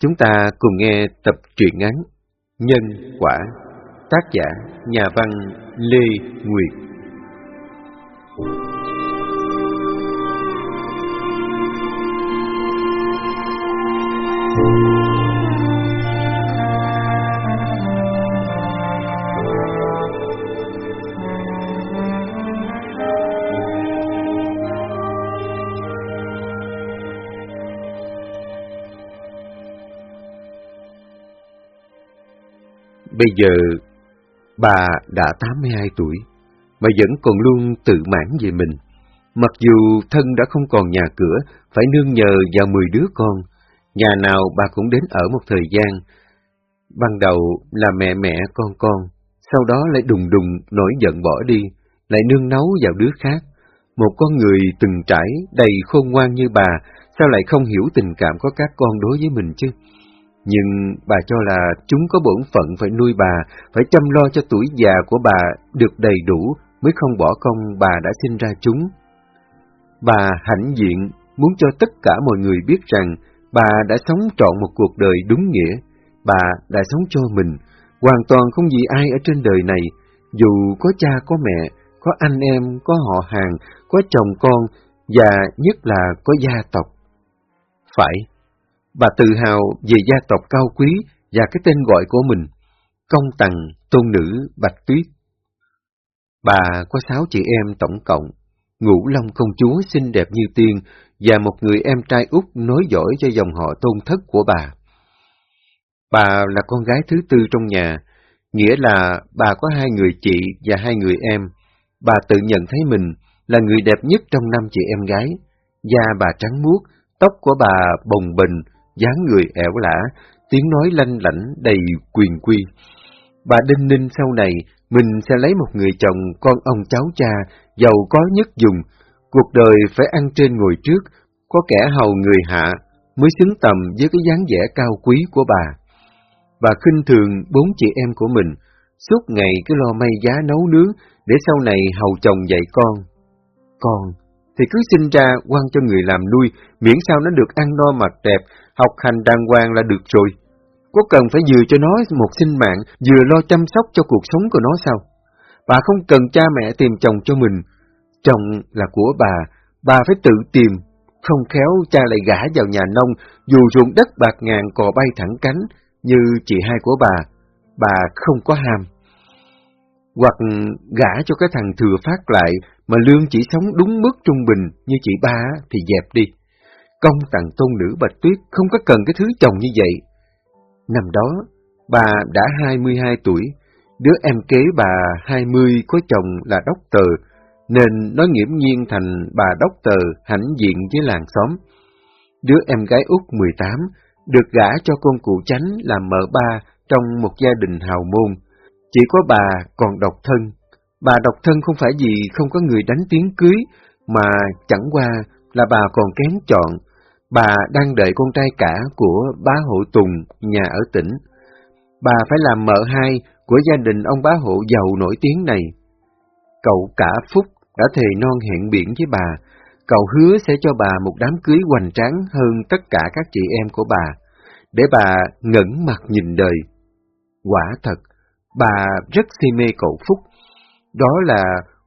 Chúng ta cùng nghe tập truyện ngắn Nhân Quả, Tác giả Nhà văn Lê Nguyệt. Bây giờ, bà đã 82 tuổi, mà vẫn còn luôn tự mãn về mình. Mặc dù thân đã không còn nhà cửa, phải nương nhờ vào 10 đứa con, nhà nào bà cũng đến ở một thời gian. Ban đầu là mẹ mẹ con con, sau đó lại đùng đùng nổi giận bỏ đi, lại nương nấu vào đứa khác. Một con người từng trải, đầy khôn ngoan như bà, sao lại không hiểu tình cảm có các con đối với mình chứ? Nhưng bà cho là chúng có bổn phận phải nuôi bà, phải chăm lo cho tuổi già của bà được đầy đủ mới không bỏ công bà đã sinh ra chúng. Bà hãnh diện muốn cho tất cả mọi người biết rằng bà đã sống trọn một cuộc đời đúng nghĩa, bà đã sống cho mình, hoàn toàn không vì ai ở trên đời này, dù có cha có mẹ, có anh em, có họ hàng, có chồng con, và nhất là có gia tộc. Phải, Bà tự hào về gia tộc cao quý và cái tên gọi của mình, công tần tôn nữ Bạch Tuyết. Bà có sáu chị em tổng cộng, ngũ long công chúa xinh đẹp như tiên và một người em trai út nối dõi cho dòng họ tôn thất của bà. Bà là con gái thứ tư trong nhà, nghĩa là bà có hai người chị và hai người em. Bà tự nhận thấy mình là người đẹp nhất trong năm chị em gái. Da bà trắng muốt, tóc của bà bồng bềnh, dáng người ẻo lả, tiếng nói lanh lảnh đầy quyền quy. Bà Đinh Ninh sau này, mình sẽ lấy một người chồng con ông cháu cha, giàu có nhất dùng, cuộc đời phải ăn trên ngồi trước, có kẻ hầu người hạ, mới xứng tầm với cái dáng vẻ cao quý của bà. Bà khinh thường bốn chị em của mình, suốt ngày cứ lo may giá nấu nướng để sau này hầu chồng dạy con. Con thì cứ sinh ra quan cho người làm nuôi, miễn sao nó được ăn no mặc đẹp, học hành đàng hoàng là được rồi. Có cần phải vừa cho nó một sinh mạng, vừa lo chăm sóc cho cuộc sống của nó sao? Bà không cần cha mẹ tìm chồng cho mình. Chồng là của bà, bà phải tự tìm. Không khéo cha lại gả vào nhà nông, dù ruộng đất bạc ngàn cò bay thẳng cánh, như chị hai của bà. Bà không có ham. Hoặc gả cho cái thằng thừa phát lại, mà lương chỉ sống đúng mức trung bình như chị ba thì dẹp đi. Công tặng tôn nữ Bạch Tuyết không có cần cái thứ chồng như vậy. Năm đó, bà đã 22 tuổi, đứa em kế bà 20 có chồng là đốc tờ, nên nó nghiễm nhiên thành bà đốc tờ hãnh diện với làng xóm. Đứa em gái út 18 được gả cho con cụ chánh làm mợ ba trong một gia đình hào môn. Chỉ có bà còn độc thân. Bà độc thân không phải vì không có người đánh tiếng cưới, mà chẳng qua là bà còn kén chọn Bà đang đợi con trai cả của bá hộ Tùng, nhà ở tỉnh. Bà phải làm mợ hai của gia đình ông bá hộ giàu nổi tiếng này. Cậu cả Phúc đã thề non hẹn biển với bà, cậu hứa sẽ cho bà một đám cưới hoành tráng hơn tất cả các chị em của bà, để bà ngẩn mặt nhìn đời. Quả thật, bà rất si mê cậu Phúc. Đó là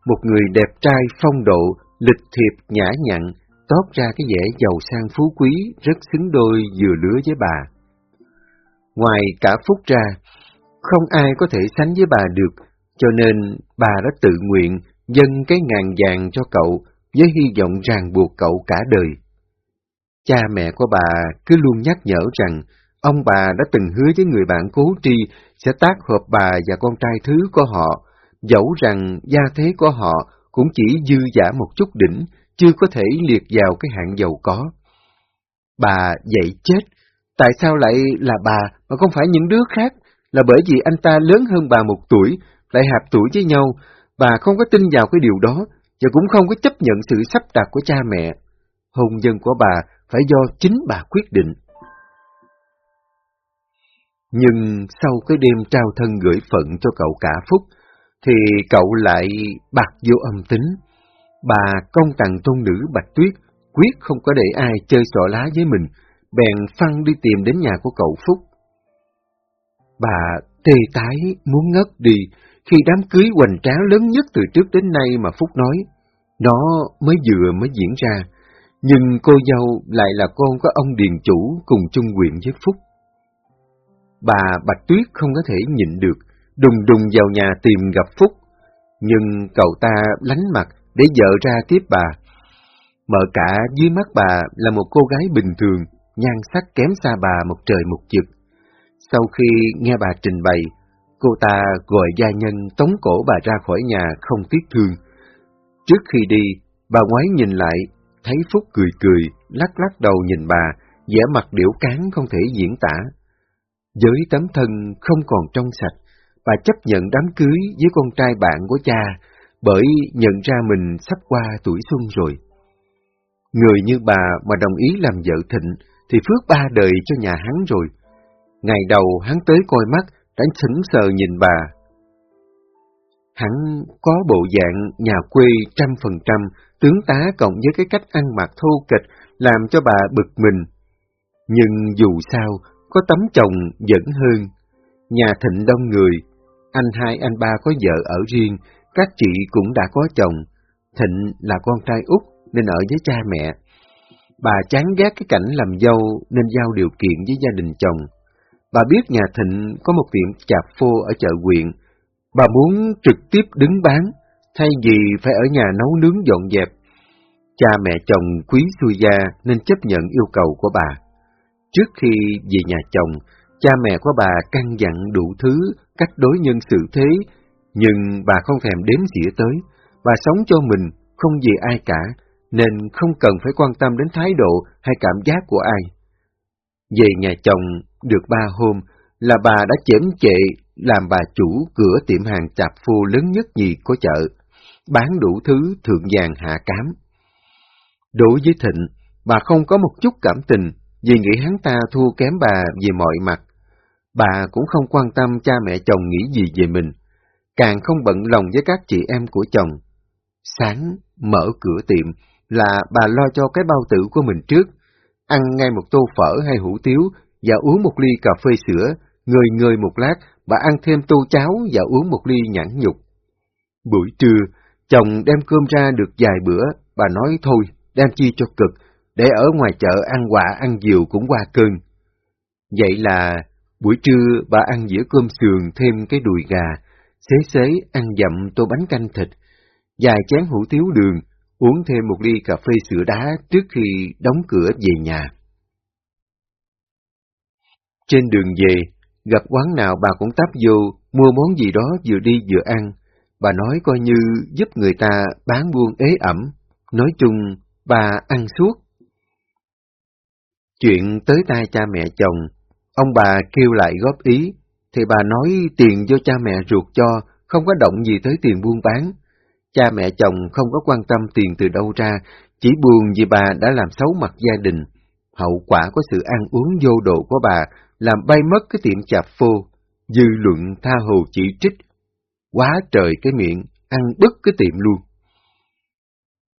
một người đẹp trai phong độ, lịch thiệp nhã nhặn, tót ra cái vẻ giàu sang phú quý, rất xứng đôi vừa lứa với bà. Ngoài cả Phúc ra, không ai có thể sánh với bà được, cho nên bà đã tự nguyện dâng cái ngàn vàng cho cậu với hy vọng ràng buộc cậu cả đời. Cha mẹ của bà cứ luôn nhắc nhở rằng ông bà đã từng hứa với người bạn cố tri sẽ tác hợp bà và con trai thứ của họ, dẫu rằng gia thế của họ cũng chỉ dư giả một chút đỉnh chưa có thể liệt vào cái hạng giàu có. Bà dậy chết, tại sao lại là bà mà không phải những đứa khác? Là bởi vì anh ta lớn hơn bà một tuổi, lại hạp tuổi với nhau, bà không có tin vào cái điều đó, và cũng không có chấp nhận sự sắp đặt của cha mẹ. Hôn nhân của bà phải do chính bà quyết định. Nhưng sau cái đêm trao thân gửi phận cho cậu cả Phúc, thì cậu lại bạc vô âm tính. Bà công tặng tôn nữ Bạch Tuyết, quyết không có để ai chơi sọ lá với mình, bèn phăng đi tìm đến nhà của cậu Phúc. Bà tê tái muốn ngất đi khi đám cưới hoành tráng lớn nhất từ trước đến nay mà Phúc nói, nó mới vừa mới diễn ra, nhưng cô dâu lại là con của ông Điền Chủ cùng chung quyền với Phúc. Bà Bạch Tuyết không có thể nhịn được, đùng đùng vào nhà tìm gặp Phúc, nhưng cậu ta lánh mặt để vợ ra tiếp bà. Mở cả dưới mắt bà là một cô gái bình thường, nhan sắc kém xa bà một trời một vực. Sau khi nghe bà trình bày, cô ta gọi gia nhân tống cổ bà ra khỏi nhà không tiếc thương. Trước khi đi, bà ngoái nhìn lại, thấy Phúc cười cười, lắc lắc đầu nhìn bà, vẻ mặt điểu cán không thể diễn tả. Với tấm thân không còn trong sạch, và chấp nhận đám cưới với con trai bạn của cha, bởi nhận ra mình sắp qua tuổi xuân rồi. Người như bà mà đồng ý làm vợ thịnh, thì phước ba đời cho nhà hắn rồi. Ngày đầu hắn tới coi mắt, đã sững sờ nhìn bà. Hắn có bộ dạng nhà quê trăm phần trăm, tướng tá cộng với cái cách ăn mặc thô kịch, làm cho bà bực mình. Nhưng dù sao, có tấm chồng vẫn hơn. Nhà thịnh đông người, anh hai anh ba có vợ ở riêng, các chị cũng đã có chồng. Thịnh là con trai út nên ở với cha mẹ. Bà chán ghét cái cảnh làm dâu nên giao điều kiện với gia đình chồng. Bà biết nhà Thịnh có một tiệm chạp phô ở chợ huyện. Bà muốn trực tiếp đứng bán, thay vì phải ở nhà nấu nướng dọn dẹp. Cha mẹ chồng quý xui gia nên chấp nhận yêu cầu của bà. Trước khi về nhà chồng, cha mẹ của bà căn dặn đủ thứ cách đối nhân xử thế, nhưng bà không thèm đếm xỉa tới. Bà sống cho mình, không vì ai cả, nên không cần phải quan tâm đến thái độ hay cảm giác của ai. Về nhà chồng được ba hôm là bà đã chém chệ làm bà chủ cửa tiệm hàng chạp phu lớn nhất nhì của chợ, bán đủ thứ thượng vàng hạ cám. Đối với Thịnh, bà không có một chút cảm tình vì nghĩ hắn ta thua kém bà về mọi mặt. Bà cũng không quan tâm cha mẹ chồng nghĩ gì về mình, càng không bận lòng với các chị em của chồng. Sáng, mở cửa tiệm, là bà lo cho cái bao tử của mình trước, ăn ngay một tô phở hay hủ tiếu và uống một ly cà phê sữa, người người một lát, bà ăn thêm tô cháo và uống một ly nhãn nhục. Buổi trưa, chồng đem cơm ra được vài bữa, bà nói thôi, đem chi cho cực, để ở ngoài chợ ăn quả ăn diều cũng qua cơn. Vậy là buổi trưa bà ăn dĩa cơm sườn thêm cái đùi gà, xế xế ăn dặm tô bánh canh thịt, vài chén hủ tiếu đường, uống thêm một ly cà phê sữa đá trước khi đóng cửa về nhà. Trên đường về, gặp quán nào bà cũng tấp vô, mua món gì đó vừa đi vừa ăn. Bà nói coi như giúp người ta bán buôn ế ẩm. Nói chung, bà ăn suốt. Chuyện tới tay cha mẹ chồng, ông bà kêu lại góp ý, thì bà nói tiền do cha mẹ ruột cho, không có động gì tới tiền buôn bán. Cha mẹ chồng không có quan tâm tiền từ đâu ra, chỉ buồn vì bà đã làm xấu mặt gia đình. Hậu quả của sự ăn uống vô độ của bà làm bay mất cái tiệm chạp phô, dư luận tha hồ chỉ trích. Quá trời cái miệng, ăn bứt cái tiệm luôn.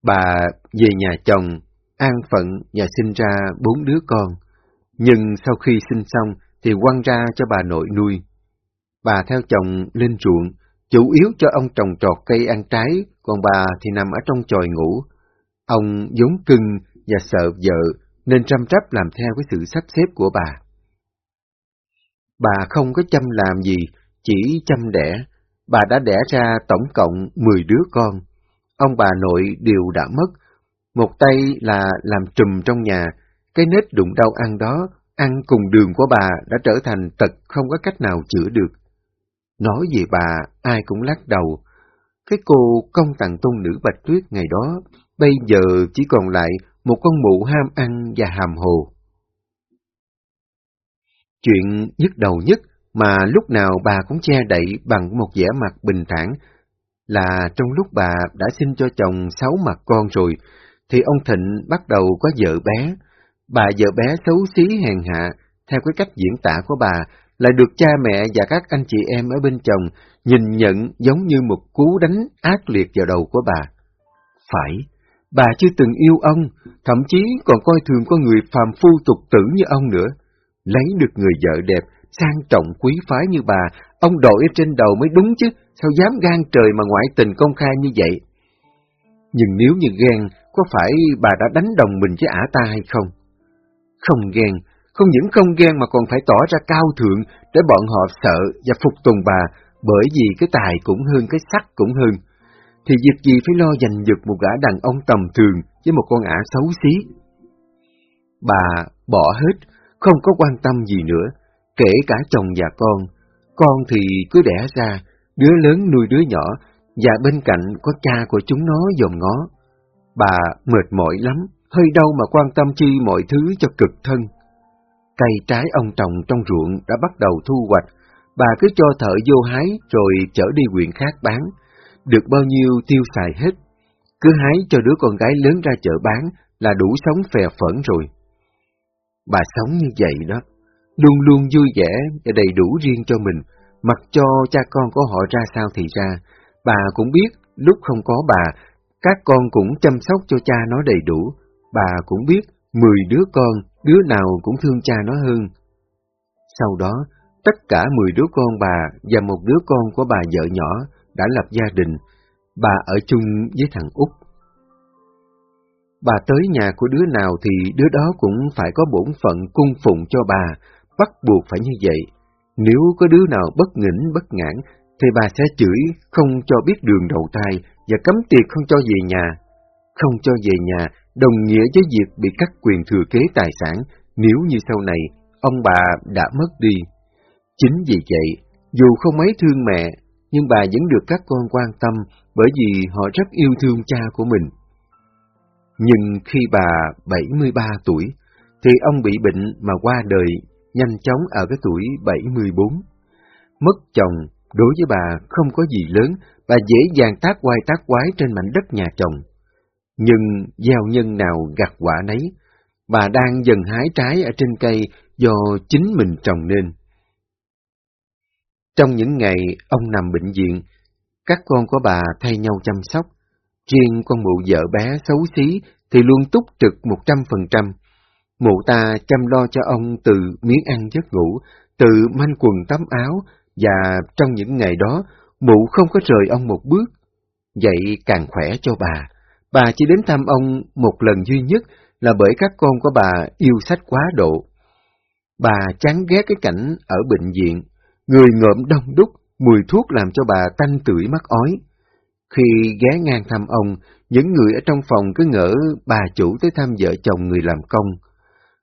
Bà về nhà chồng, an phận và sinh ra bốn đứa con, nhưng sau khi sinh xong thì quăng ra cho bà nội nuôi. Bà theo chồng lên ruộng, chủ yếu cho ông trồng trọt cây ăn trái, còn bà thì nằm ở trong chòi ngủ. Ông vốn cưng và sợ vợ, nên chăm rắp làm theo cái sự sắp xếp của bà. Bà không có chăm làm gì, chỉ chăm đẻ. Bà đã đẻ ra tổng cộng 10 đứa con. Ông bà nội đều đã mất. Một tay là làm trùm trong nhà, cái nết đụng đau ăn đó, ăn cùng đường của bà đã trở thành tật không có cách nào chữa được. Nói về bà, ai cũng lắc đầu. Cái cô công tặng tôn nữ Bạch Tuyết ngày đó, bây giờ chỉ còn lại một con mụ ham ăn và hàm hồ. Chuyện nhức đầu nhất mà lúc nào bà cũng che đậy bằng một vẻ mặt bình thản là trong lúc bà đã sinh cho chồng sáu mặt con rồi, thì ông Thịnh bắt đầu có vợ bé. Bà vợ bé xấu xí hèn hạ, theo cái cách diễn tả của bà, lại được cha mẹ và các anh chị em ở bên chồng nhìn nhận giống như một cú đánh ác liệt vào đầu của bà. Phải, Bà chưa từng yêu ông, thậm chí còn coi thường con người phàm phu tục tử như ông nữa. Lấy được người vợ đẹp, sang trọng quý phái như bà, ông đội trên đầu mới đúng chứ, sao dám gan trời mà ngoại tình công khai như vậy? Nhưng nếu như ghen, có phải bà đã đánh đồng mình với ả ta hay không? Không ghen, không những không ghen mà còn phải tỏ ra cao thượng để bọn họ sợ và phục tùng bà, bởi vì cái tài cũng hơn, cái sắc cũng hơn. Thì việc gì phải lo giành giật một gã đàn ông tầm thường với một con ả xấu xí? Bà bỏ hết, không có quan tâm gì nữa, kể cả chồng và con. Con thì cứ đẻ ra, đứa lớn nuôi đứa nhỏ, và bên cạnh có cha của chúng nó dòm ngó. Bà mệt mỏi lắm, hơi đâu mà quan tâm chi mọi thứ cho cực thân. Cây trái ông trồng trong ruộng đã bắt đầu thu hoạch, bà cứ cho thợ vô hái rồi chở đi huyện khác bán, được bao nhiêu tiêu xài hết. Cứ hái cho đứa con gái lớn ra chợ bán là đủ sống phè phẫn rồi. Bà sống như vậy đó, luôn luôn vui vẻ và đầy đủ riêng cho mình, mặc cho cha con của họ ra sao thì ra. Bà cũng biết lúc không có bà, các con cũng chăm sóc cho cha nó đầy đủ. Bà cũng biết mười đứa con, đứa nào cũng thương cha nó hơn. Sau đó, tất cả mười đứa con bà và một đứa con của bà vợ nhỏ đã lập gia đình. Bà ở chung với thằng Út. Bà tới nhà của đứa nào thì đứa đó cũng phải có bổn phận cung phụng cho bà, bắt buộc phải như vậy. Nếu có đứa nào bất nghỉnh bất ngãn, thì bà sẽ chửi không cho biết đường đầu thai và cấm tiệc không cho về nhà. Không cho về nhà đồng nghĩa với việc bị cắt quyền thừa kế tài sản nếu như sau này ông bà đã mất đi. Chính vì vậy, dù không mấy thương mẹ, nhưng bà vẫn được các con quan tâm bởi vì họ rất yêu thương cha của mình. Nhưng khi bà 73 tuổi, thì ông bị bệnh mà qua đời nhanh chóng ở cái tuổi 74. Mất chồng, đối với bà không có gì lớn, bà dễ dàng tác quay tác quái trên mảnh đất nhà chồng. Nhưng gieo nhân nào gặt quả nấy, bà đang dần hái trái ở trên cây do chính mình trồng nên. Trong những ngày ông nằm bệnh viện, các con của bà thay nhau chăm sóc. Riêng con mụ vợ bé xấu xí thì luôn túc trực một trăm phần trăm. Mụ ta chăm lo cho ông từ miếng ăn giấc ngủ, từ manh quần tắm áo, và trong những ngày đó, mụ không có rời ông một bước. Vậy càng khỏe cho bà. Bà chỉ đến thăm ông một lần duy nhất là bởi các con của bà yêu sách quá độ. Bà chán ghét cái cảnh ở bệnh viện, người ngợm đông đúc, mùi thuốc làm cho bà tanh tưởi mắt ói. Khi ghé ngang thăm ông, những người ở trong phòng cứ ngỡ bà chủ tới thăm vợ chồng người làm công.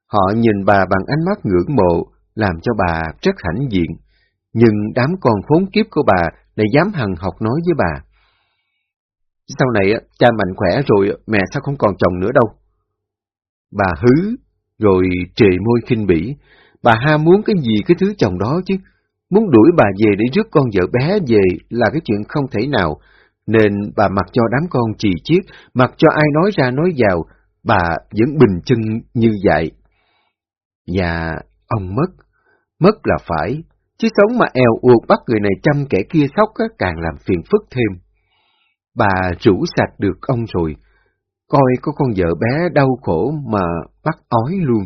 Họ nhìn bà bằng ánh mắt ngưỡng mộ, làm cho bà rất hãnh diện. Nhưng đám con khốn kiếp của bà lại dám hằng học nói với bà. Sau này cha mạnh khỏe rồi, mẹ sao không còn chồng nữa đâu. Bà hứ, rồi trề môi khinh bỉ. Bà ha muốn cái gì cái thứ chồng đó chứ. Muốn đuổi bà về để rước con vợ bé về là cái chuyện không thể nào, nên bà mặc cho đám con trì chiết, mặc cho ai nói ra nói vào, bà vẫn bình chân như vậy. Và ông mất, mất là phải, chứ sống mà eo uột bắt người này chăm kẻ kia sóc á, càng làm phiền phức thêm. Bà rủ sạch được ông rồi, coi có con vợ bé đau khổ mà bắt ói luôn.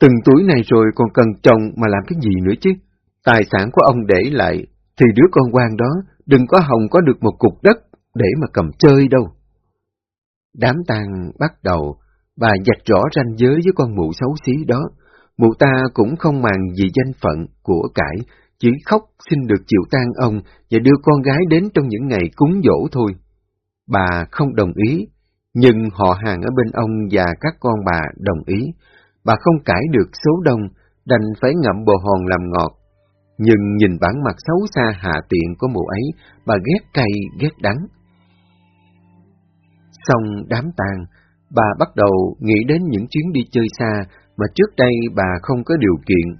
Từng tuổi này rồi còn cần chồng mà làm cái gì nữa chứ? Tài sản của ông để lại, thì đứa con quan đó đừng có hồng có được một cục đất để mà cầm chơi đâu. Đám tang bắt đầu, bà dạch rõ ranh giới với con mụ xấu xí đó. Mụ ta cũng không màng gì danh phận, của cải, chỉ khóc xin được chịu tang ông và đưa con gái đến trong những ngày cúng dỗ thôi. Bà không đồng ý, nhưng họ hàng ở bên ông và các con bà đồng ý. Bà không cãi được số đông, đành phải ngậm bồ hòn làm ngọt. Nhưng nhìn bản mặt xấu xa hạ tiện của mụ ấy, bà ghét cay, ghét đắng. Xong đám tang, bà bắt đầu nghĩ đến những chuyến đi chơi xa mà trước đây bà không có điều kiện.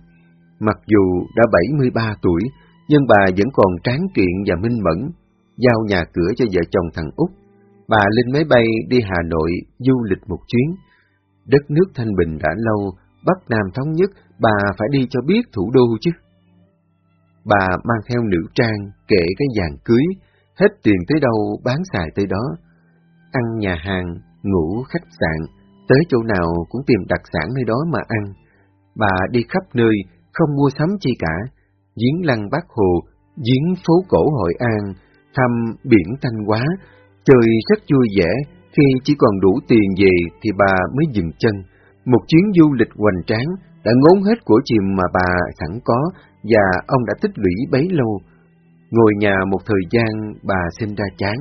Mặc dù đã 73 tuổi, nhưng bà vẫn còn tráng kiện và minh mẫn, giao nhà cửa cho vợ chồng thằng Út. Bà lên máy bay đi Hà Nội du lịch một chuyến. Đất nước thanh bình đã lâu, Bắc Nam thống nhất, bà phải đi cho biết thủ đô chứ. Bà mang theo nữ trang, kể cái vàng cưới, hết tiền tới đâu bán xài tới đó. Ăn nhà hàng, ngủ khách sạn, tới chỗ nào cũng tìm đặc sản nơi đó mà ăn. Bà đi khắp nơi, không mua sắm chi cả, giếng lăng bác hồ, giếng phố cổ Hội An, thăm biển Thanh Hóa, chơi rất vui vẻ, khi chỉ còn đủ tiền về thì bà mới dừng chân. Một chuyến du lịch hoành tráng đã ngốn hết của chìm mà bà sẵn có và ông đã tích lũy bấy lâu. Ngồi nhà một thời gian bà sinh ra chán,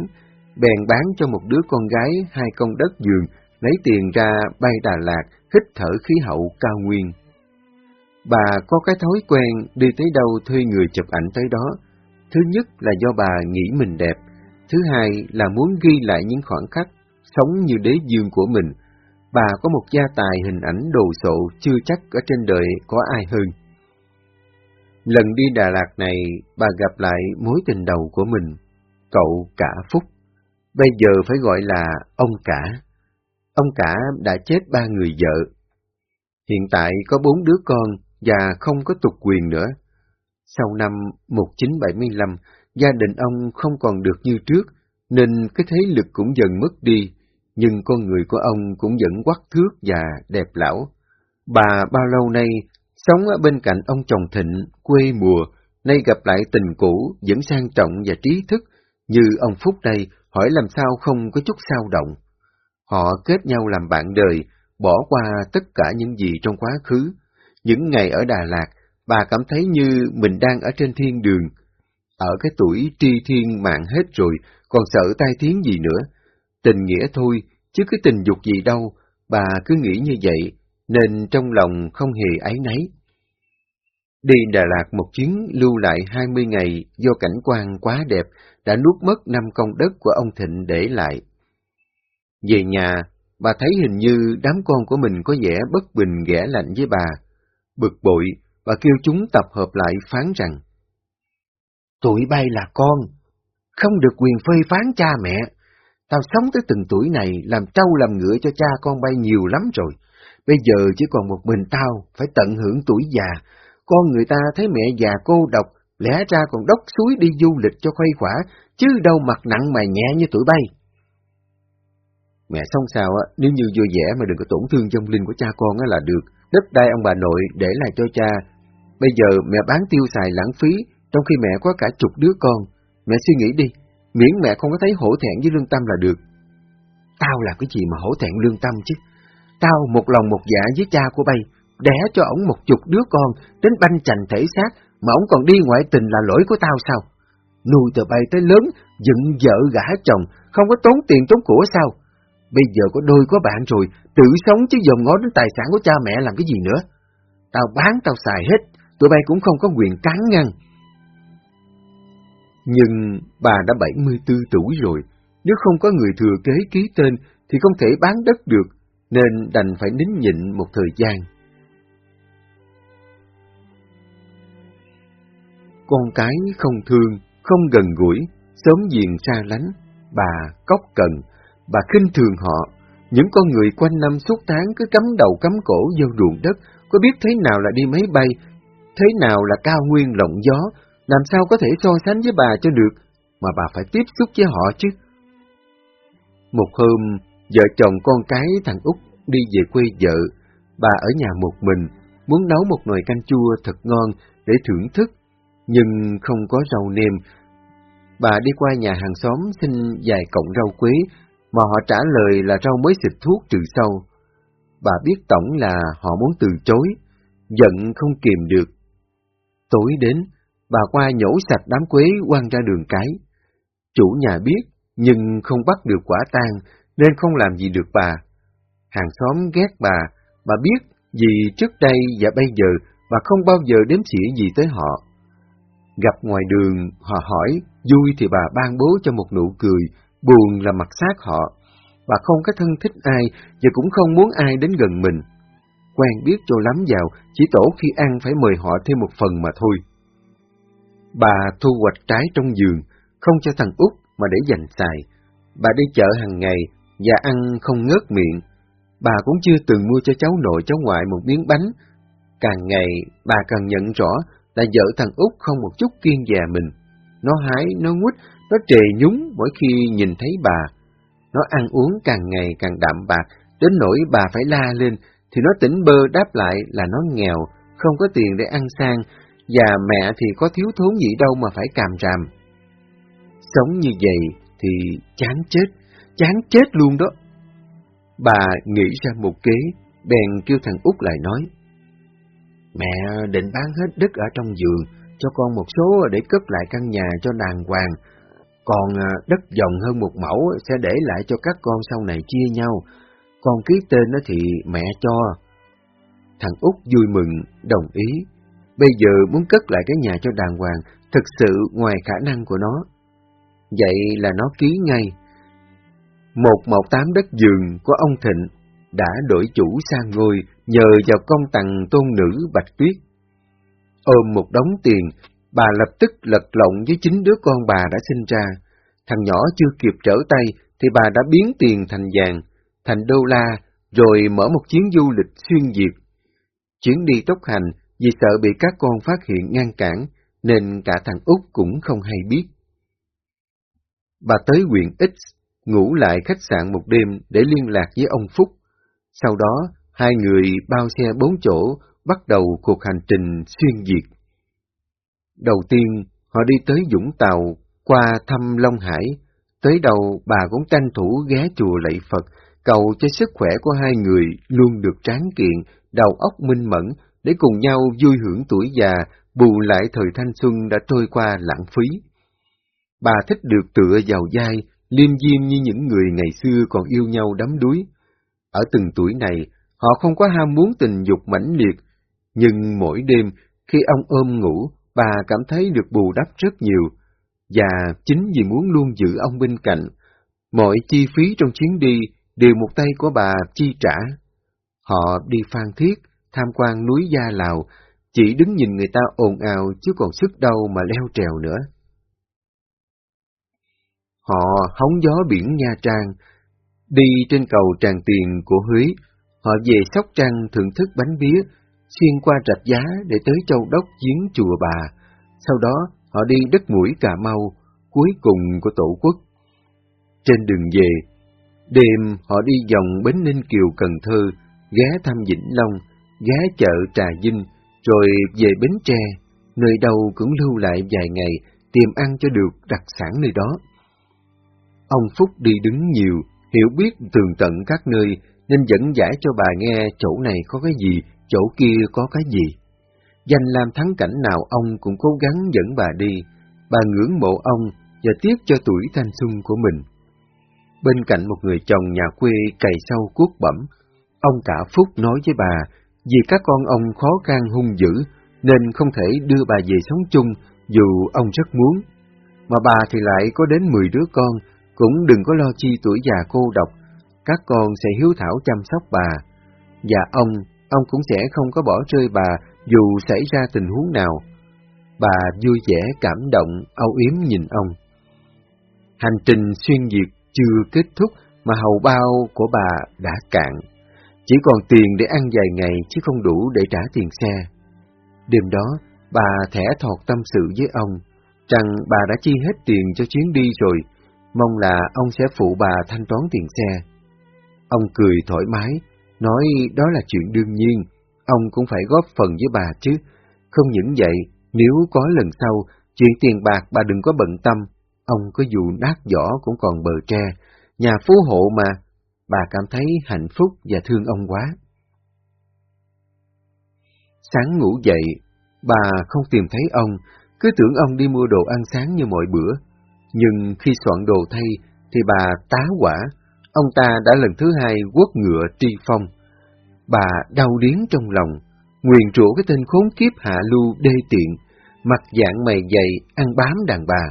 bèn bán cho một đứa con gái hai con đất giường, lấy tiền ra bay Đà Lạt, hít thở khí hậu cao nguyên. Bà có cái thói quen đi tới đâu thuê người chụp ảnh tới đó. Thứ nhất là do bà nghĩ mình đẹp, thứ hai là muốn ghi lại những khoảnh khắc sống như đế dương của mình. Bà có một gia tài hình ảnh đồ sộ chưa chắc ở trên đời có ai hơn. Lần đi Đà Lạt này, bà gặp lại mối tình đầu của mình, cậu Cả Phúc. Bây giờ phải gọi là ông Cả. Ông Cả đã chết ba người vợ. Hiện tại có bốn đứa con và không có tục quyền nữa. Sau năm 1975, gia đình ông không còn được như trước, nên cái thế lực cũng dần mất đi, nhưng con người của ông cũng vẫn quắc thước và đẹp lão. Bà bao lâu nay sống ở bên cạnh ông chồng thịnh, quê mùa, nay gặp lại tình cũ, vẫn sang trọng và trí thức, như ông Phúc đây, hỏi làm sao không có chút sao động. Họ kết nhau làm bạn đời, bỏ qua tất cả những gì trong quá khứ. Những ngày ở Đà Lạt, bà cảm thấy như mình đang ở trên thiên đường. Ở cái tuổi tri thiên mạng hết rồi, còn sợ tai tiếng gì nữa. Tình nghĩa thôi, chứ cái tình dục gì đâu, bà cứ nghĩ như vậy, nên trong lòng không hề áy náy. Đi Đà Lạt một chuyến lưu lại 20 ngày do cảnh quan quá đẹp, đã nuốt mất năm công đất của ông Thịnh để lại. Về nhà, bà thấy hình như đám con của mình có vẻ bất bình ghẻ lạnh với bà. Bực bội, bà kêu chúng tập hợp lại phán rằng Tụi bay là con, không được quyền phê phán cha mẹ. Tao sống tới từng tuổi này, làm trâu làm ngựa cho cha con bay nhiều lắm rồi. Bây giờ chỉ còn một mình tao, phải tận hưởng tuổi già. Con người ta thấy mẹ già cô độc, lẽ ra còn đốc suối đi du lịch cho khuây khỏa, chứ đâu mặt nặng mày nhẹ như tuổi bay. Mẹ xong sao á, nếu như vui vẻ mà đừng có tổn thương trong linh của cha con là được. Đất đai ông bà nội để lại cho cha. Bây giờ mẹ bán tiêu xài lãng phí, trong khi mẹ có cả chục đứa con. Mẹ suy nghĩ đi, miễn mẹ không có thấy hổ thẹn với lương tâm là được. Tao là cái gì mà hổ thẹn lương tâm chứ? Tao một lòng một dạ với cha của bay, đẻ cho ổng một chục đứa con, đến banh chành thể xác, mà ổng còn đi ngoại tình là lỗi của tao sao? Nuôi từ bay tới lớn, dựng vợ gả chồng, không có tốn tiền tốn của sao? Bây giờ có đôi có bạn rồi, tự sống chứ dòm ngó đến tài sản của cha mẹ làm cái gì nữa. Tao bán tao xài hết, tụi bay cũng không có quyền cắn ngăn. Nhưng bà đã 74 tuổi rồi, nếu không có người thừa kế ký tên thì không thể bán đất được, nên đành phải nín nhịn một thời gian. Con cái không thương, không gần gũi, sớm diện xa lánh, bà cốc cần, bà khinh thường họ. Những con người quanh năm suốt tháng cứ cắm đầu cắm cổ vô ruộng đất, có biết thế nào là đi máy bay, thế nào là cao nguyên lộng gió, làm sao có thể so sánh với bà cho được, mà bà phải tiếp xúc với họ chứ. Một hôm, vợ chồng con cái thằng Út đi về quê vợ, bà ở nhà một mình, muốn nấu một nồi canh chua thật ngon để thưởng thức, nhưng không có rau nêm. Bà đi qua nhà hàng xóm xin vài cọng rau quế, mà họ trả lời là rau mới xịt thuốc trừ sâu. Bà biết tổng là họ muốn từ chối, giận không kìm được. Tối đến, bà qua nhổ sạch đám quế quăng ra đường cái. Chủ nhà biết, nhưng không bắt được quả tang nên không làm gì được bà. Hàng xóm ghét bà, bà biết vì trước đây và bây giờ bà không bao giờ đếm xỉa gì tới họ. Gặp ngoài đường, họ hỏi, vui thì bà ban bố cho một nụ cười, buồn là mặt sát họ. Bà không có thân thích ai và cũng không muốn ai đến gần mình. Quen biết cho lắm vào, chỉ tổ khi ăn phải mời họ thêm một phần mà thôi. Bà thu hoạch trái trong giường, không cho thằng út mà để dành xài. Bà đi chợ hàng ngày và ăn không ngớt miệng. Bà cũng chưa từng mua cho cháu nội cháu ngoại một miếng bánh. Càng ngày, bà càng nhận rõ là vợ thằng út không một chút kiên dè mình. Nó hái, nó ngút, nó trề nhúng mỗi khi nhìn thấy bà. Nó ăn uống càng ngày càng đạm bạc, đến nỗi bà phải la lên, thì nó tỉnh bơ đáp lại là nó nghèo, không có tiền để ăn sang, và mẹ thì có thiếu thốn gì đâu mà phải càm ràm. Sống như vậy thì chán chết, chán chết luôn đó. Bà nghĩ ra một kế, bèn kêu thằng út lại nói. Mẹ định bán hết đất ở trong giường, cho con một số để cất lại căn nhà cho đàng hoàng, còn à, đất dòng hơn một mẫu sẽ để lại cho các con sau này chia nhau, con ký tên thì mẹ cho. Thằng út vui mừng, đồng ý. Bây giờ muốn cất lại cái nhà cho đàng hoàng, thực sự ngoài khả năng của nó. Vậy là nó ký ngay. Một mẫu tám đất giường của ông Thịnh đã đổi chủ sang ngôi nhờ vào công tặng tôn nữ Bạch Tuyết. Ôm một đống tiền, bà lập tức lật lộn với chính đứa con bà đã sinh ra. Thằng nhỏ chưa kịp trở tay thì bà đã biến tiền thành vàng, thành đô la, rồi mở một chuyến du lịch xuyên việt. Chuyến đi tốc hành vì sợ bị các con phát hiện ngăn cản, nên cả thằng Út cũng không hay biết. Bà tới huyện X, ngủ lại khách sạn một đêm để liên lạc với ông Phúc. Sau đó, hai người bao xe bốn chỗ bắt đầu cuộc hành trình xuyên việt. Đầu tiên, họ đi tới Dũng Tàu, qua thăm Long Hải. Tới đầu, bà cũng tranh thủ ghé chùa lạy Phật, cầu cho sức khỏe của hai người luôn được tráng kiện, đầu óc minh mẫn, để cùng nhau vui hưởng tuổi già, bù lại thời thanh xuân đã trôi qua lãng phí. Bà thích được tựa vào dai, liêm diêm như những người ngày xưa còn yêu nhau đắm đuối. Ở từng tuổi này, họ không có ham muốn tình dục mãnh liệt, nhưng mỗi đêm, khi ông ôm ngủ, bà cảm thấy được bù đắp rất nhiều, và chính vì muốn luôn giữ ông bên cạnh, mọi chi phí trong chuyến đi đều một tay của bà chi trả. Họ đi phan thiết, tham quan núi Gia Lào, chỉ đứng nhìn người ta ồn ào chứ còn sức đâu mà leo trèo nữa. Họ hóng gió biển Nha Trang, đi trên cầu Tràng Tiền của Huế, họ về Sóc Trăng thưởng thức bánh bía, xuyên qua rạch giá để tới Châu Đốc giếng chùa bà, sau đó họ đi đất mũi Cà Mau, cuối cùng của Tổ quốc. Trên đường về, đêm họ đi vòng Bến Ninh Kiều Cần Thơ, ghé thăm Vĩnh Long, ghé chợ Trà Vinh, rồi về Bến Tre, nơi đâu cũng lưu lại vài ngày, tìm ăn cho được đặc sản nơi đó. Ông Phúc đi đứng nhiều, hiểu biết tường tận các nơi, nên dẫn giải cho bà nghe chỗ này có cái gì, chỗ kia có cái gì. Danh làm thắng cảnh nào ông cũng cố gắng dẫn bà đi, bà ngưỡng mộ ông và tiếc cho tuổi thanh xuân của mình. Bên cạnh một người chồng nhà quê cày sâu cuốc bẩm, ông cả Phúc nói với bà, vì các con ông khó khăn hung dữ, nên không thể đưa bà về sống chung dù ông rất muốn. Mà bà thì lại có đến 10 đứa con, cũng đừng có lo chi tuổi già cô độc, các con sẽ hiếu thảo chăm sóc bà. Và ông, ông cũng sẽ không có bỏ rơi bà dù xảy ra tình huống nào. Bà vui vẻ cảm động, âu yếm nhìn ông. Hành trình xuyên việt chưa kết thúc mà hầu bao của bà đã cạn. Chỉ còn tiền để ăn vài ngày chứ không đủ để trả tiền xe. Đêm đó, bà thẻ thọt tâm sự với ông, rằng bà đã chi hết tiền cho chuyến đi rồi, mong là ông sẽ phụ bà thanh toán tiền xe. Ông cười thoải mái, nói đó là chuyện đương nhiên, ông cũng phải góp phần với bà chứ. Không những vậy, nếu có lần sau, chuyện tiền bạc bà đừng có bận tâm, ông có dù nát vỏ cũng còn bờ tre, nhà phú hộ mà, bà cảm thấy hạnh phúc và thương ông quá. Sáng ngủ dậy, bà không tìm thấy ông, cứ tưởng ông đi mua đồ ăn sáng như mọi bữa. Nhưng khi soạn đồ thay, thì bà tá quả, ông ta đã lần thứ hai quất ngựa tri phong. Bà đau điến trong lòng, nguyền rủa cái tên khốn kiếp hạ lưu đê tiện, mặt dạng mày dày, ăn bám đàn bà.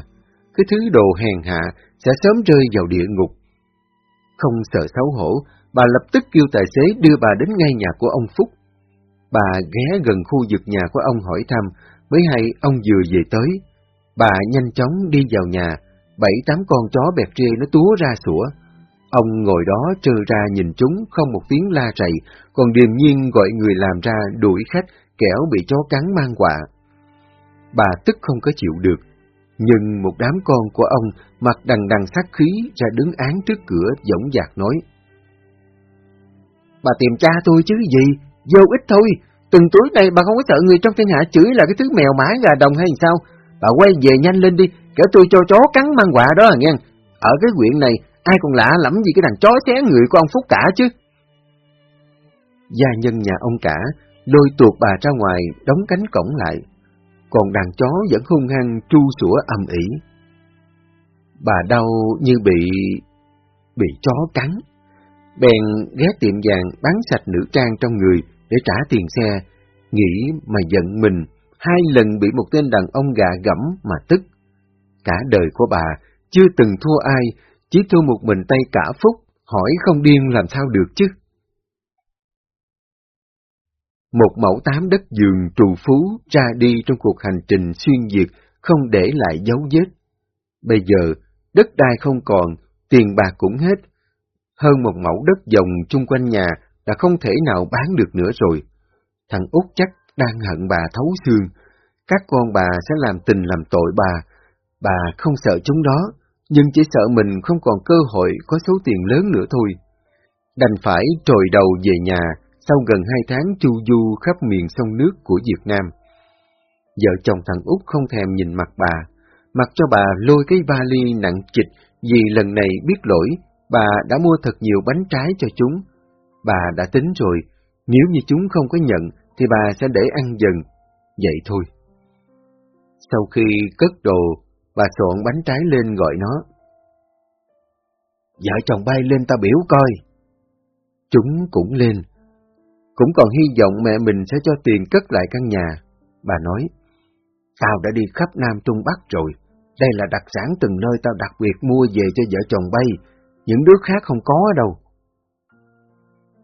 Cái thứ đồ hèn hạ sẽ sớm rơi vào địa ngục. Không sợ xấu hổ, bà lập tức kêu tài xế đưa bà đến ngay nhà của ông Phúc. Bà ghé gần khu vực nhà của ông hỏi thăm, mới hay ông vừa về tới. Bà nhanh chóng đi vào nhà, bảy tám con chó bẹt rê nó túa ra sủa. Ông ngồi đó trơ ra nhìn chúng không một tiếng la rầy, còn điềm nhiên gọi người làm ra đuổi khách, kẻo bị chó cắn mang quạ. Bà tức không có chịu được, nhưng một đám con của ông mặt đằng đằng sát khí ra đứng án trước cửa dõng dạc nói. Bà tìm cha tôi chứ gì, vô ích thôi, từng tuổi này bà không có sợ người trong thiên hạ chửi là cái thứ mèo mã gà đồng hay sao? Bà quay về nhanh lên đi, kể tôi cho chó cắn mang quả đó à nghe. Ở cái quyện này, ai còn lạ lắm gì cái thằng chó xé người của ông Phúc cả chứ. Gia nhân nhà ông cả lôi tuột bà ra ngoài, đóng cánh cổng lại. Còn đàn chó vẫn hung hăng tru sủa âm ỉ. Bà đau như bị... bị chó cắn. Bèn ghé tiệm vàng bán sạch nữ trang trong người để trả tiền xe, nghĩ mà giận mình, hai lần bị một tên đàn ông gạ gẫm mà tức. Cả đời của bà chưa từng thua ai, chỉ thua một mình tay cả phúc, hỏi không điên làm sao được chứ. Một mẫu tám đất giường trù phú ra đi trong cuộc hành trình xuyên việt, không để lại dấu vết. Bây giờ, đất đai không còn, tiền bạc cũng hết. Hơn một mẫu đất dòng chung quanh nhà đã không thể nào bán được nữa rồi. Thằng út chắc đang hận bà thấu xương. Các con bà sẽ làm tình làm tội bà. Bà không sợ chúng đó, nhưng chỉ sợ mình không còn cơ hội có số tiền lớn nữa thôi. Đành phải trồi đầu về nhà sau gần hai tháng chu du khắp miền sông nước của Việt Nam. Vợ chồng thằng út không thèm nhìn mặt bà, mặc cho bà lôi cái vali nặng trịch vì lần này biết lỗi, bà đã mua thật nhiều bánh trái cho chúng. Bà đã tính rồi, nếu như chúng không có nhận thì bà sẽ để ăn dần, vậy thôi. Sau khi cất đồ, bà soạn bánh trái lên gọi nó. Vợ chồng bay lên ta biểu coi. Chúng cũng lên. Cũng còn hy vọng mẹ mình sẽ cho tiền cất lại căn nhà. Bà nói, tao đã đi khắp Nam Trung Bắc rồi. Đây là đặc sản từng nơi tao đặc biệt mua về cho vợ chồng bay. Những đứa khác không có đâu.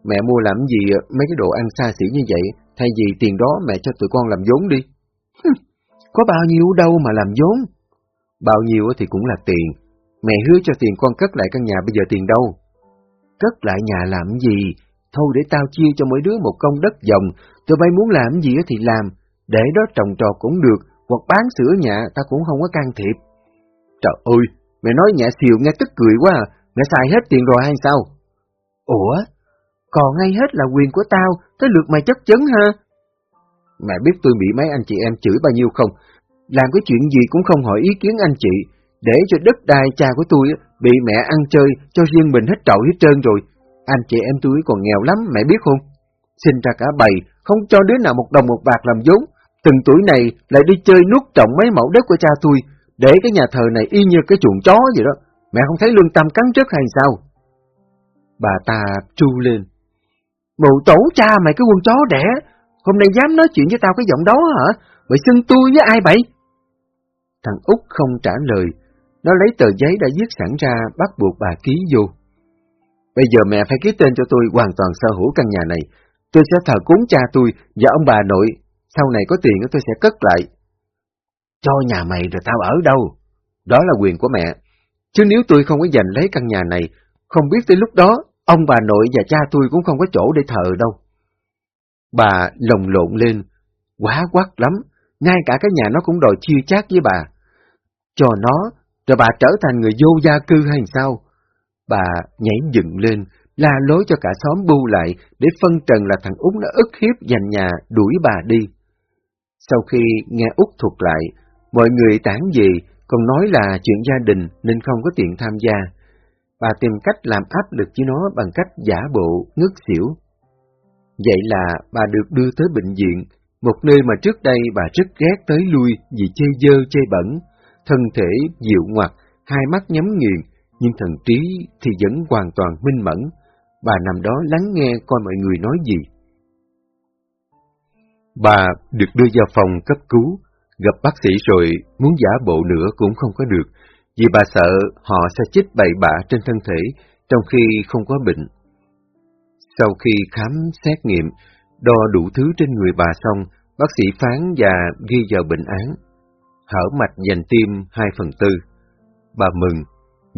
Mẹ mua làm gì mấy cái đồ ăn xa xỉ như vậy, thay vì tiền đó mẹ cho tụi con làm vốn đi. Có bao nhiêu đâu mà làm vốn? Bao nhiêu thì cũng là tiền. Mẹ hứa cho tiền con cất lại căn nhà bây giờ tiền đâu? Cất lại nhà làm gì? Thôi để tao chia cho mỗi đứa một công đất dòng, tụi bay muốn làm gì thì làm, để đó trồng trọt cũng được, hoặc bán sữa nhà ta cũng không có can thiệp. Trời ơi, mẹ nói nhẹ xìu nghe tức cười quá à, mẹ xài hết tiền rồi hay sao? Ủa, còn ngay hết là quyền của tao, tới lượt mày chất chấn ha. Mẹ biết tôi bị mấy anh chị em chửi bao nhiêu không? Làm cái chuyện gì cũng không hỏi ý kiến anh chị, để cho đất đai cha của tôi bị mẹ ăn chơi cho riêng mình hết trậu hết trơn rồi. Anh chị em tôi còn nghèo lắm, mẹ biết không? Sinh ra cả bầy, không cho đứa nào một đồng một bạc làm vốn. Từng tuổi này lại đi chơi nuốt trọng mấy mẫu đất của cha tôi, để cái nhà thờ này y như cái chuồng chó vậy đó. Mẹ không thấy lương tâm cắn rứt hay sao? Bà ta tru lên. Mụ tổ cha mày cái quân chó đẻ, hôm nay dám nói chuyện với tao cái giọng đó hả? Mày xưng tôi với ai vậy? Thằng Út không trả lời, nó lấy tờ giấy đã viết sẵn ra bắt buộc bà ký vô. Bây giờ mẹ phải ký tên cho tôi hoàn toàn sở hữu căn nhà này. Tôi sẽ thờ cúng cha tôi và ông bà nội. Sau này có tiền tôi sẽ cất lại. Cho nhà mày rồi tao ở đâu? Đó là quyền của mẹ. Chứ nếu tôi không có giành lấy căn nhà này, không biết tới lúc đó, ông bà nội và cha tôi cũng không có chỗ để thờ đâu. Bà lồng lộn lên, quá quắc lắm, ngay cả cái nhà nó cũng đòi chia chác với bà. Cho nó, rồi bà trở thành người vô gia cư hay sao? Bà nhảy dựng lên, la lối cho cả xóm bu lại để phân trần là thằng Út nó ức hiếp giành nhà đuổi bà đi. Sau khi nghe Út thuật lại, mọi người tán về, còn nói là chuyện gia đình nên không có tiện tham gia. Bà tìm cách làm áp lực với nó bằng cách giả bộ, ngất xỉu. Vậy là bà được đưa tới bệnh viện, một nơi mà trước đây bà rất ghét tới lui vì chê dơ chê bẩn, thân thể dịu ngoặt, hai mắt nhắm nghiền, nhưng thần trí thì vẫn hoàn toàn minh mẫn. Bà nằm đó lắng nghe coi mọi người nói gì. Bà được đưa vào phòng cấp cứu, gặp bác sĩ rồi muốn giả bộ nữa cũng không có được, vì bà sợ họ sẽ chích bậy bạ trên thân thể trong khi không có bệnh. Sau khi khám xét nghiệm, đo đủ thứ trên người bà xong, bác sĩ phán và ghi vào bệnh án. Hở mạch dành tim 2 phần tư. Bà mừng,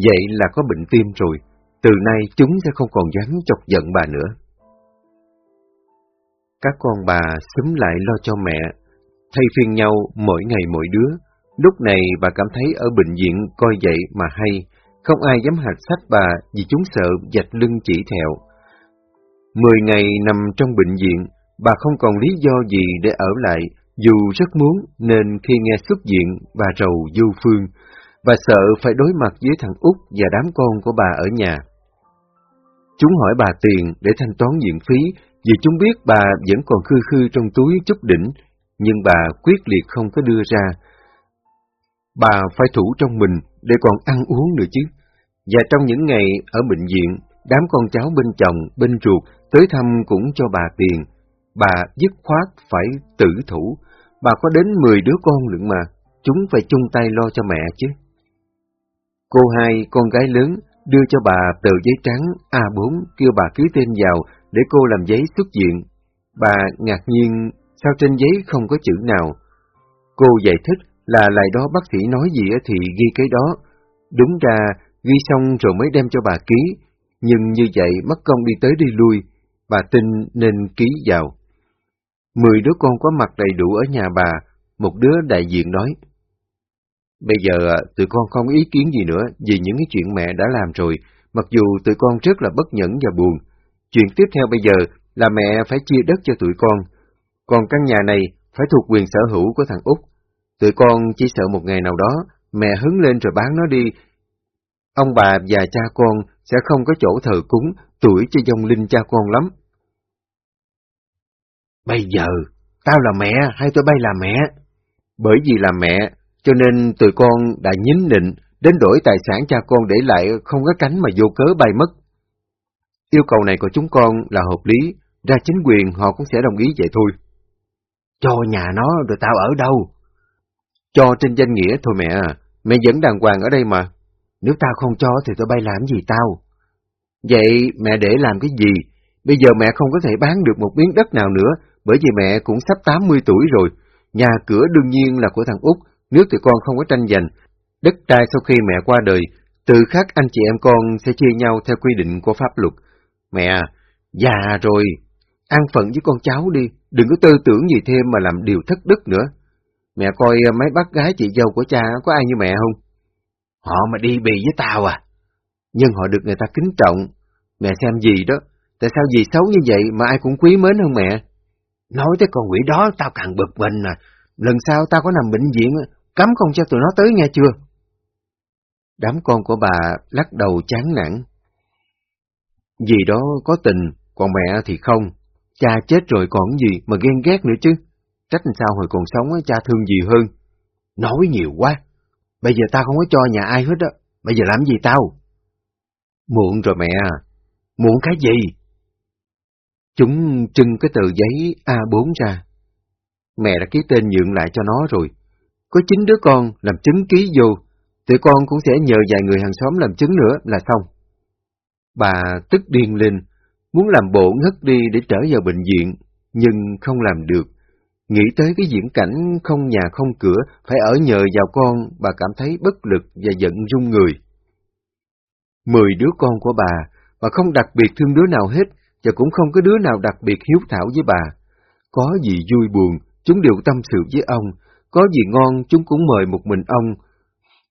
vậy là có bệnh tim rồi, từ nay chúng sẽ không còn dám chọc giận bà nữa. Các con bà xúm lại lo cho mẹ, thay phiên nhau mỗi ngày mỗi đứa, Lúc này bà cảm thấy ở bệnh viện coi vậy mà hay, không ai dám hạt sách bà vì chúng sợ dạch lưng chỉ thẹo. Mười ngày nằm trong bệnh viện, bà không còn lý do gì để ở lại, dù rất muốn nên khi nghe xuất viện bà rầu du phương, và sợ phải đối mặt với thằng út và đám con của bà ở nhà. Chúng hỏi bà tiền để thanh toán viện phí vì chúng biết bà vẫn còn khư khư trong túi chút đỉnh, nhưng bà quyết liệt không có đưa ra. Bà phải thủ trong mình để còn ăn uống nữa chứ. Và trong những ngày ở bệnh viện, đám con cháu bên chồng, bên ruột tới thăm cũng cho bà tiền. Bà dứt khoát phải tử thủ. Bà có đến 10 đứa con lượng mà, chúng phải chung tay lo cho mẹ chứ. Cô hai, con gái lớn, đưa cho bà tờ giấy trắng A4 kêu bà ký tên vào để cô làm giấy xuất diện. Bà ngạc nhiên sao trên giấy không có chữ nào. Cô giải thích là lại đó bác sĩ nói gì thì ghi cái đó. Đúng ra ghi xong rồi mới đem cho bà ký, nhưng như vậy mất công đi tới đi lui, bà tin nên ký vào. Mười đứa con có mặt đầy đủ ở nhà bà, một đứa đại diện nói. Bây giờ à, tụi con không ý kiến gì nữa vì những cái chuyện mẹ đã làm rồi, mặc dù tụi con rất là bất nhẫn và buồn. Chuyện tiếp theo bây giờ là mẹ phải chia đất cho tụi con, còn căn nhà này phải thuộc quyền sở hữu của thằng Út. Tụi con chỉ sợ một ngày nào đó mẹ hứng lên rồi bán nó đi. Ông bà và cha con sẽ không có chỗ thờ cúng, tuổi cho dòng linh cha con lắm. Bây giờ, tao là mẹ hay tôi bay là mẹ? Bởi vì là mẹ, cho nên tụi con đã nhín định đến đổi tài sản cha con để lại không có cánh mà vô cớ bay mất. Yêu cầu này của chúng con là hợp lý, ra chính quyền họ cũng sẽ đồng ý vậy thôi. Cho nhà nó rồi tao ở đâu? Cho trên danh nghĩa thôi mẹ à, mẹ vẫn đàng hoàng ở đây mà. Nếu tao không cho thì tụi bay làm gì tao? Vậy mẹ để làm cái gì? Bây giờ mẹ không có thể bán được một miếng đất nào nữa, bởi vì mẹ cũng sắp 80 tuổi rồi. Nhà cửa đương nhiên là của thằng Út, nếu tụi con không có tranh giành. Đất đai sau khi mẹ qua đời, từ khác anh chị em con sẽ chia nhau theo quy định của pháp luật. Mẹ, à, già rồi, an phận với con cháu đi, đừng có tư tưởng gì thêm mà làm điều thất đức nữa. Mẹ coi à, mấy bác gái chị dâu của cha có ai như mẹ không? Họ mà đi bì với tao à? Nhưng họ được người ta kính trọng. Mẹ xem gì đó, tại sao gì xấu như vậy mà ai cũng quý mến hơn mẹ? Nói tới con quỷ đó tao càng bực mình à. Lần sau tao có nằm bệnh viện, cấm không cho tụi nó tới nghe chưa? Đám con của bà lắc đầu chán nản. Vì đó có tình, còn mẹ thì không. Cha chết rồi còn gì mà ghen ghét nữa chứ. Trách sao hồi còn sống cha thương gì hơn. Nói nhiều quá. Bây giờ tao không có cho nhà ai hết á. Bây giờ làm gì tao? Muộn rồi mẹ à. Muộn cái gì? Chúng trưng cái tờ giấy A4 ra. Mẹ đã ký tên nhượng lại cho nó rồi. Có chín đứa con làm chứng ký vô, tụi con cũng sẽ nhờ vài người hàng xóm làm chứng nữa là xong. Bà tức điên lên, muốn làm bộ ngất đi để trở vào bệnh viện, nhưng không làm được. Nghĩ tới cái diễn cảnh không nhà không cửa, phải ở nhờ vào con, bà cảm thấy bất lực và giận run người. Mười đứa con của bà, bà không đặc biệt thương đứa nào hết, và cũng không có đứa nào đặc biệt hiếu thảo với bà. Có gì vui buồn, chúng đều tâm sự với ông, có gì ngon chúng cũng mời một mình ông.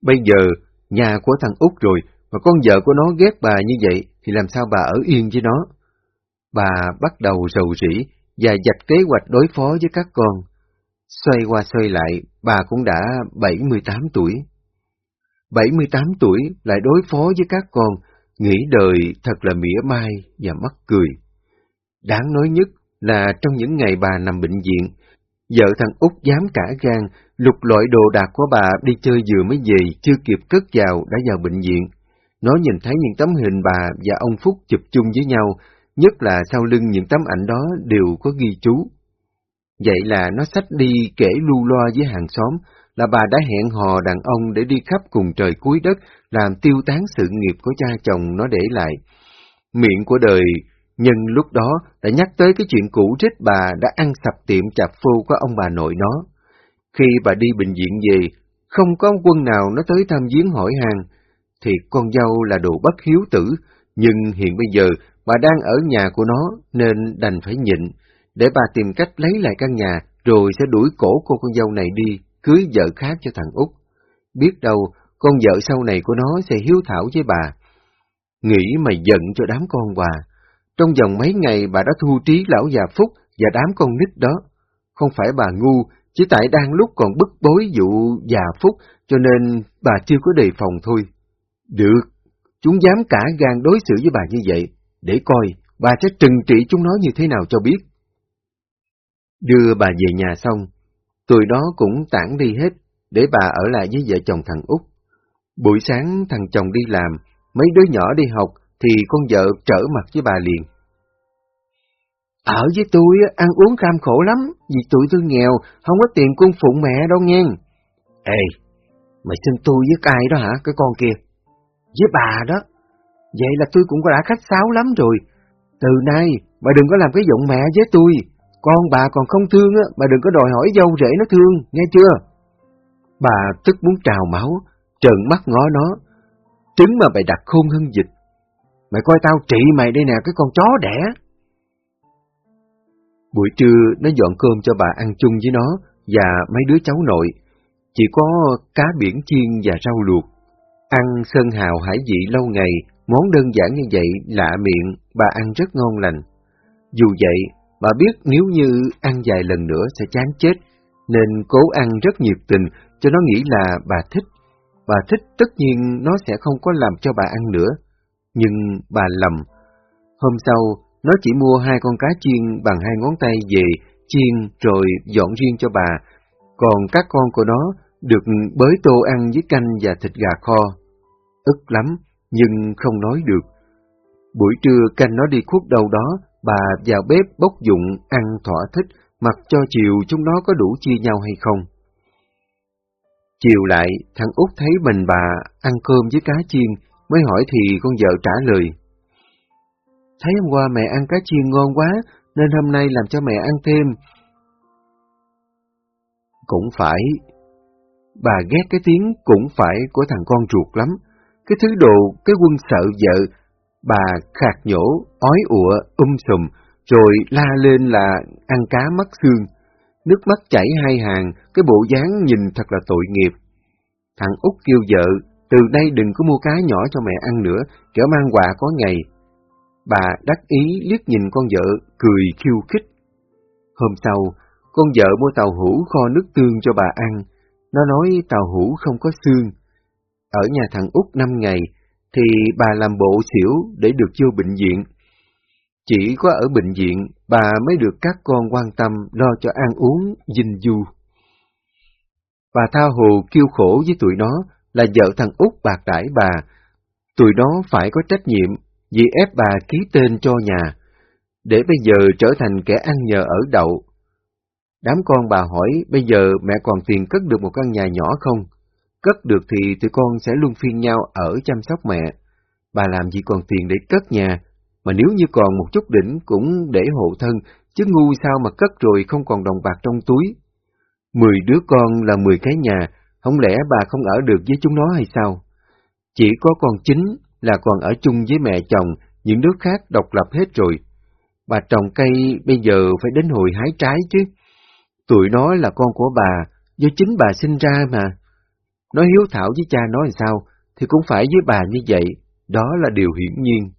Bây giờ, nhà của thằng Út rồi, mà con vợ của nó ghét bà như vậy, thì làm sao bà ở yên với nó? Bà bắt đầu rầu rĩ và dạch kế hoạch đối phó với các con. Xoay qua xoay lại, bà cũng đã 78 tuổi. 78 tuổi lại đối phó với các con, nghĩ đời thật là mỉa mai và mắc cười. Đáng nói nhất là trong những ngày bà nằm bệnh viện, vợ thằng Út dám cả gan, lục loại đồ đạc của bà đi chơi vừa mới về, chưa kịp cất vào đã vào bệnh viện. Nó nhìn thấy những tấm hình bà và ông Phúc chụp chung với nhau, nhất là sau lưng những tấm ảnh đó đều có ghi chú. Vậy là nó xách đi kể lưu loa với hàng xóm, là bà đã hẹn hò đàn ông để đi khắp cùng trời cuối đất, làm tiêu tán sự nghiệp của cha chồng nó để lại. Miệng của đời, nhưng lúc đó đã nhắc tới cái chuyện cũ rít bà đã ăn sập tiệm chạp phu của ông bà nội nó. Khi bà đi bệnh viện về, không có quân nào nó tới thăm viếng hỏi hàng, thì con dâu là đồ bất hiếu tử, nhưng hiện bây giờ bà đang ở nhà của nó nên đành phải nhịn, để bà tìm cách lấy lại căn nhà rồi sẽ đuổi cổ cô con dâu này đi, cưới vợ khác cho thằng Út. biết đâu con vợ sau này của nó sẽ hiếu thảo với bà. Nghĩ mà giận cho đám con bà. Trong vòng mấy ngày bà đã thu trí lão già Phúc và đám con nít đó. Không phải bà ngu, chỉ tại đang lúc còn bức bối vụ già Phúc cho nên bà chưa có đề phòng thôi. Được, chúng dám cả gan đối xử với bà như vậy, để coi bà sẽ trừng trị chúng nó như thế nào cho biết. Đưa bà về nhà xong, tụi đó cũng tản đi hết, để bà ở lại với vợ chồng thằng Út. Buổi sáng thằng chồng đi làm, mấy đứa nhỏ đi học, thì con vợ trở mặt với bà liền. Ở với tôi ăn uống cam khổ lắm, vì tụi tôi nghèo, không có tiền cung phụng mẹ đâu nghe. Ê, mày xin tôi với ai đó hả, cái con kia? Với bà đó. Vậy là tôi cũng đã khách sáo lắm rồi. Từ nay, bà đừng có làm cái giọng mẹ với tôi. Con bà còn không thương á, bà đừng có đòi hỏi dâu rể nó thương, nghe chưa? Bà tức muốn trào máu, trợn mắt ngó nó. Trứng mà mày đặt khôn hơn dịch. Mày coi tao trị mày đây nè, cái con chó đẻ. Buổi trưa nó dọn cơm cho bà ăn chung với nó và mấy đứa cháu nội. Chỉ có cá biển chiên và rau luộc. Ăn sơn hào hải vị lâu ngày, món đơn giản như vậy lạ miệng, bà ăn rất ngon lành. Dù vậy, bà biết nếu như ăn vài lần nữa sẽ chán chết, nên cố ăn rất nhiệt tình cho nó nghĩ là bà thích. Bà thích tất nhiên nó sẽ không có làm cho bà ăn nữa. Nhưng bà lầm. Hôm sau, nó chỉ mua hai con cá chiên bằng hai ngón tay về, chiên rồi dọn riêng cho bà, còn các con của nó được bới tô ăn với canh và thịt gà kho. Ức lắm, nhưng không nói được. Buổi trưa canh nó đi khuất đâu đó, bà vào bếp bốc dụng ăn thỏa thích, mặc cho chiều chúng nó có đủ chia nhau hay không. Chiều lại, thằng út thấy mình bà ăn cơm với cá chiên, mới hỏi thì con vợ trả lời. Thấy hôm qua mẹ ăn cá chiên ngon quá, nên hôm nay làm cho mẹ ăn thêm. Cũng phải. Bà ghét cái tiếng cũng phải của thằng con ruột lắm. Cái thứ đồ, cái quân sợ vợ, bà khạc nhổ, ói ủa, um sùm, rồi la lên là ăn cá mắt xương. Nước mắt chảy hai hàng, cái bộ dáng nhìn thật là tội nghiệp. Thằng út kêu vợ, từ đây đừng có mua cá nhỏ cho mẹ ăn nữa, kẻo mang quà có ngày. Bà đắc ý liếc nhìn con vợ, cười khiêu khích. Hôm sau, con vợ mua tàu hũ kho nước tương cho bà ăn. Nó nói tàu hũ không có xương. Ở nhà thằng út năm ngày, thì bà làm bộ xỉu để được vô bệnh viện. Chỉ có ở bệnh viện, bà mới được các con quan tâm lo cho ăn uống, dinh du. Bà tha hồ kêu khổ với tụi nó là vợ thằng út bạc đãi bà. Tụi nó phải có trách nhiệm vì ép bà ký tên cho nhà, để bây giờ trở thành kẻ ăn nhờ ở đậu. Đám con bà hỏi bây giờ mẹ còn tiền cất được một căn nhà nhỏ không? Cất được thì tụi con sẽ luôn phiên nhau ở chăm sóc mẹ. Bà làm gì còn tiền để cất nhà, mà nếu như còn một chút đỉnh cũng để hộ thân, chứ ngu sao mà cất rồi không còn đồng bạc trong túi. Mười đứa con là mười cái nhà, không lẽ bà không ở được với chúng nó hay sao? Chỉ có con chính là còn ở chung với mẹ chồng, những đứa khác độc lập hết rồi. Bà trồng cây bây giờ phải đến hồi hái trái chứ. Tụi nó là con của bà, do chính bà sinh ra mà. Nó hiếu thảo với cha nó làm sao, thì cũng phải với bà như vậy, đó là điều hiển nhiên.